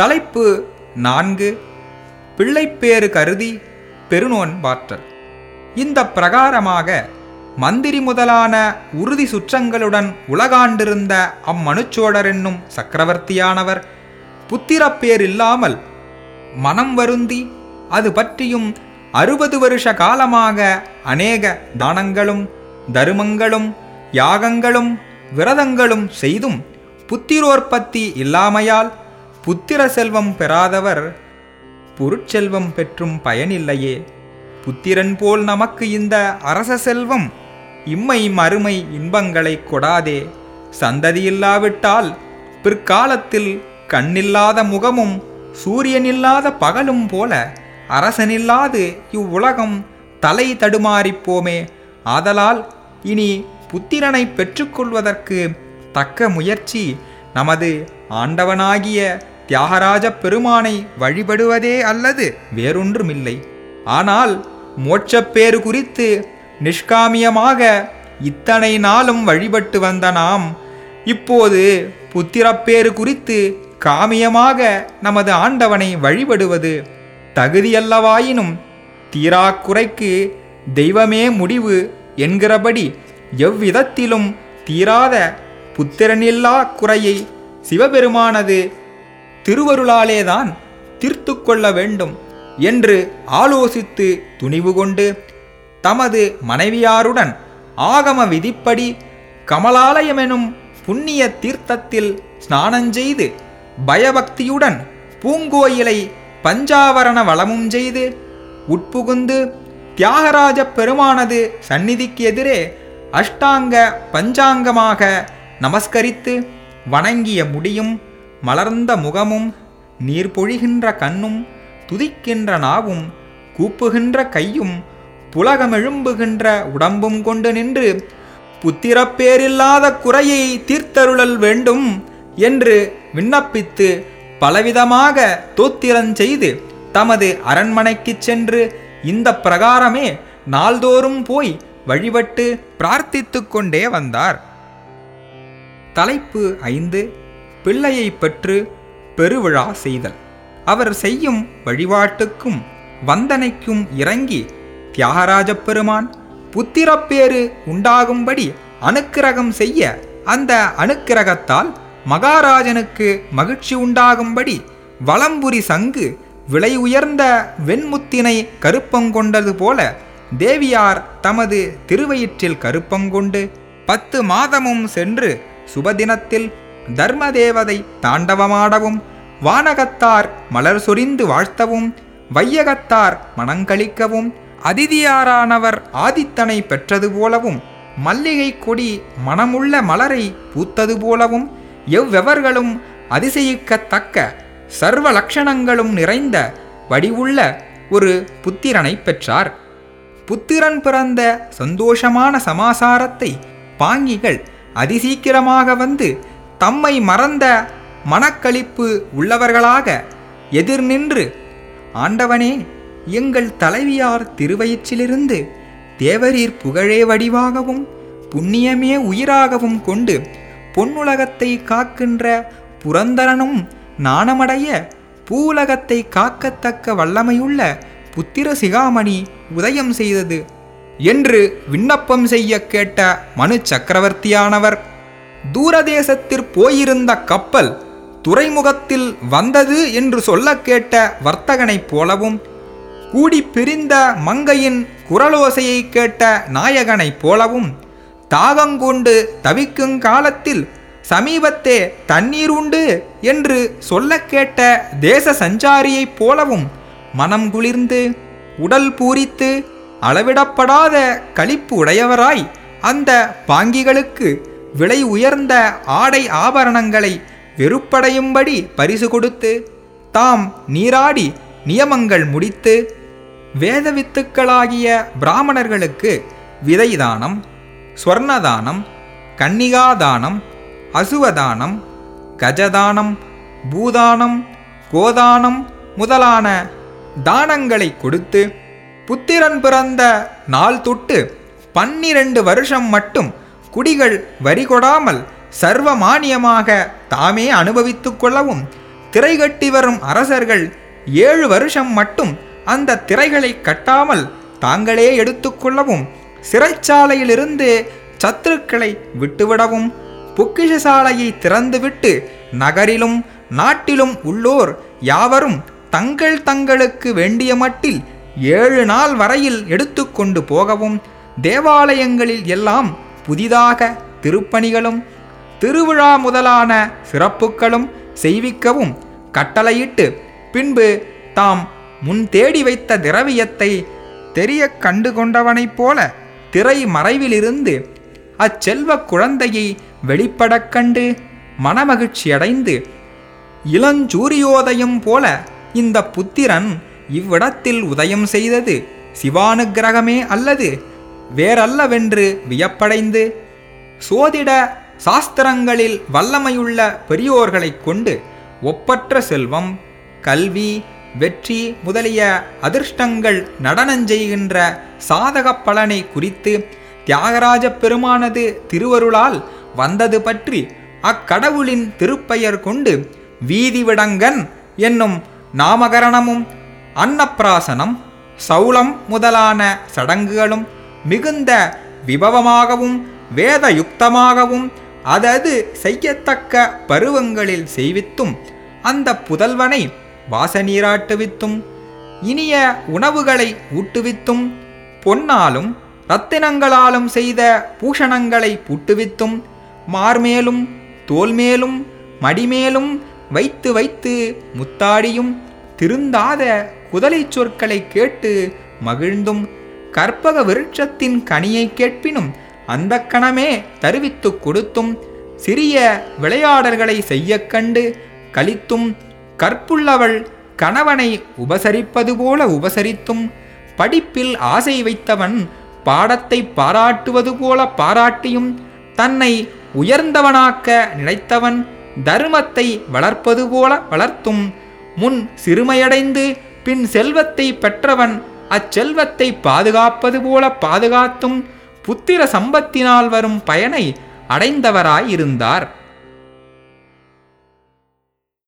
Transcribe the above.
தலைப்பு நான்கு. பிள்ளைப்பேறு கருதி பெருநோன் பாற்றல் இந்த பிரகாரமாக மந்திரி முதலான உறுதி சுற்றங்களுடன் உலகாண்டிருந்த அம்மனுச்சோழர் என்னும் சக்கரவர்த்தியானவர் புத்திரப்பேர் இல்லாமல் மனம் வருந்தி அது பற்றியும் அறுபது வருஷ காலமாக அநேக தானங்களும் தருமங்களும் யாகங்களும் விரதங்களும் செய்தும் புத்திரோற்பத்தி இல்லாமையால் புத்திர செல்வம் பெறாதவர் பொருட்செல்வம் பெற்றும் பயனில்லையே. புத்திரன் போல் நமக்கு இந்த அரச செல்வம் இம்மை மறுமை இன்பங்களை கொடாதே. சந்ததியில்லாவிட்டால் பிற்காலத்தில் கண்ணில்லாத முகமும் சூரியனில்லாத பகலும் போல அரசனில்லாது இவ்வுலகம் தலை தடுமாறிப்போமே ஆதலால் இனி புத்திரனை பெற்றுக்கொள்வதற்கு தக்க முயற்சி நமது ஆண்டவனாகிய தியாகராஜ பெருமானை வழிபடுவதே அல்லது வேறொன்றுமில்லை. ஆனால் மோட்சப்பேறு குறித்து நிஷ்காமியமாக இத்தனை நாளும் வழிபட்டு வந்த நாம் இப்போது புத்திரப்பேறு குறித்து காமியமாக நமது ஆண்டவனை வழிபடுவது தகுதியல்லவாயினும் தீராக்குறைக்கு தெய்வமே முடிவு என்கிறபடி எவ்விதத்திலும் தீராத புத்திரனில்லா குறையை சிவபெருமானது திருவருளாலேதான் தீர்த்து கொள்ள வேண்டும் என்று ஆலோசித்து துணிவு கொண்டு தமது மனைவியாருடன் ஆகம விதிப்படி கமலாலயமெனும் புண்ணிய தீர்த்தத்தில் ஸ்நானஞ்செய்து பயபக்தியுடன் பூங்கோயிலை பஞ்சாவரண வளமும் செய்து உட்புகுந்து தியாகராஜ பெருமானது சந்நிதிக்கு எதிரே அஷ்டாங்க பஞ்சாங்கமாக நமஸ்கரித்து வணங்கிய முடியும். மலர்ந்த முகமும் நீர் பொழிகின்ற கண்ணும் துதிக்கின்ற நாவும் கூப்புகின்ற கையும் புலகமெழும்புகின்ற உடம்பும் கொண்டு நின்று புத்திரப்பேரில்லாத குறையை தீர்த்தருளல் வேண்டும் என்று விண்ணப்பித்து பலவிதமாக தோத்திரஞ்செய்து தமது அரண்மனைக்குச் சென்று இந்த பிரகாரமே நாள்தோறும் போய் வழிபட்டு பிரார்த்தித்து கொண்டே வந்தார். தலைப்பு ஐந்து. பிள்ளையை பெற்று பெருவிழா செய்தல். அவர் செய்யும் வழிபாட்டுக்கும் வந்தனைக்கும் இறங்கி தியாகராஜ பெருமான் புத்திரப்பேறு உண்டாகும்படி அனுக்கிரகம் செய்ய அந்த அனுக்கிரகத்தால் மகாராஜனுக்கு மகிழ்ச்சி உண்டாகும்படி வலம்புரி சங்கு விலை உயர்ந்த வெண்முத்தினை கருப்பங்கொண்டது போல தேவியார் தமது திருவயிற்றில் கருப்பங்கொண்டு பத்து மாதமும் சென்று சுபதினத்தில் தர்மதேவதை தாண்டவமாடவும் வானகத்தார் மலர் சொரிந்து வாழ்த்தவும் வையகத்தார் மனங்களிக்கவும் அதிதியாரானவர் ஆதித்தனை பெற்றது போலவும் மல்லிகை கொடி மனமுள்ள மலரை பூத்தது போலவும் எவ்வெவர்களும் அதிசயிக்கத்தக்க சர்வ லட்சணங்களும் நிறைந்த வடிவுள்ள ஒரு புத்திரனை பெற்றார். புத்திரன் பிறந்த சந்தோஷமான சமாசாரத்தை பாங்கிகள் அதிசீக்கிரமாக வந்து தம்மை மறந்த மனக்களிப்பு உள்ளவர்களாக எதிர் நின்று ஆண்டவனே எங்கள் தலைவியார் திருவயிற்றிலிருந்து தேவரீர் புகழே வடிவாகவும் புண்ணியமே உயிராகவும் கொண்டு பொன்னுலகத்தை காக்கின்ற புரந்தரனும் நாணமடைய பூவுலகத்தை காக்கத்தக்க வல்லமையுள்ள புத்திர சிகாமணி உதயம் செய்தது என்று விண்ணப்பம் செய்ய கேட்ட மனு சக்கரவர்த்தியானவர் தூரதேசத்திற் போயிருந்த கப்பல் துறைமுகத்தில் வந்தது என்று சொல்ல கேட்ட வர்த்தகனைப் போலவும் கூடி பிரிந்த மங்கையின் குரலோசையை கேட்ட நாயகனைப் போலவும் தாகங்கொண்டு தவிக்கும் காலத்தில் சமீபத்தே தண்ணீர் உண்டு என்று சொல்ல கேட்ட தேச சஞ்சாரியைப் போலவும் மனம் குளிர்ந்து உடல் பூரித்து அளவிடப்படாத களிப்பு உடையவராய் அந்த பாங்கிகளுக்கு விலை உயர்ந்த ஆடை ஆபரணங்களை வெறுப்படையும்படி பரிசு கொடுத்து தாம் நீராடி நியமங்கள் முடித்து வேதவித்துக்களாகிய பிராமணர்களுக்கு விதைதானம் ஸ்வர்ணதானம் கன்னிகாதானம் அசுவதானம் கஜதானம் பூதானம் கோதானம் முதலான தானங்களை கொடுத்து புத்திரன் பிறந்த நாள் தொட்டு பன்னிரண்டு வருஷம் மட்டும் குடிகள் வரி கொடாமல் சர்வமானியமாக தாமே அனுபவித்து கொள்ளவும் திரை கட்டி வரும் அரசர்கள் ஏழு வருஷம் மட்டும் அந்த திரைகளை கட்டாமல் தாங்களே எடுத்துக்கொள்ளவும் சிறைச்சாலையிலிருந்து சத்துருக்களை விட்டுவிடவும் பொக்கிஷசாலையை திறந்துவிட்டு நகரிலும் நாட்டிலும் உள்ளோர் யாவரும் தங்கள் தங்களுக்கு வேண்டிய மட்டில் ஏழு நாள் வரையில் எடுத்துக்கொண்டு போகவும் தேவாலயங்களில் எல்லாம் புதிதாக திருப்பணிகளும் திருவிழா முதலான சிறப்புகளும் செய்விக்கவும் கட்டளையிட்டு பின்பு தாம் முன் தேடி வைத்த திரவியத்தை தெரிய கண்டு கொண்டவனைப் போல திரை மறைவிலிருந்து அச்செல்வ குழந்தையை வெளிப்படக் கண்டு மனமகிழ்ச்சியடைந்து இளஞ்சூரியோதயம் போல இந்த புத்திரன் இவ்விடத்தில் உதயம் செய்தது சிவானுகிரகமே அல்லது வேறல்லவென்று வியப்படைந்து சோதிட சாஸ்திரங்களில் வல்லமையுள்ள பெரியோர்களைக் கொண்டு ஒப்பற்ற செல்வம் கல்வி வெற்றி முதலிய அதிர்ஷ்டங்கள் நடனஞ்செய்கின்ற சாதகப் பலனை குறித்து தியாகராஜ பெருமானது திருவருளால் வந்தது பற்றி அக்கடவுளின் திருப்பெயர் கொண்டு வீதிவிடங்கன் என்னும் நாமகரணமும் அன்னப்பிராசனம் சௌளம் முதலான சடங்குகளும் மிகுந்த விபவமாகவும் வேதயுக்தமாகவும் அதது செய்யத்தக்க பருவங்களில் செய்வித்தும் அந்த புதல்வனை வாசநீராட்டுவித்தும் இனிய உணவுகளை ஊட்டுவித்தும் பொன்னாலும் ரத்தினங்களாலும் செய்த பூஷணங்களை பூட்டுவித்தும் மார்மேலும் தோல்மேலும் மடிமேலும் வைத்து வைத்து முத்தாடியும் திருந்தாத குதலைச் சொற்களை கேட்டு மகிழ்ந்தும் கற்பக விருட்சத்தின் கனியை கேட்பினும் அந்த கணமே தருவித்துக் கொடுத்தும் சிறிய விளையாடல்களை செய்ய கண்டு கழித்தும் கற்புள்ளவள் கணவனை உபசரிப்பது போல உபசரித்தும் படிப்பில் ஆசை வைத்தவன் பாடத்தை பாராட்டுவது போல பாராட்டியும் தன்னை உயர்ந்தவனாக்க நினைத்தவன் தர்மத்தை வளர்ப்பது போல வளர்த்தும் முன் சிறுமையடைந்து பின் செல்வத்தை பெற்றவன் அச்செல்வத்தை பாதுகாப்பது போல பாதுகாத்தும் புத்திர சம்பத்தினால் வரும் பயனை அடைந்தவராயிருந்தார்.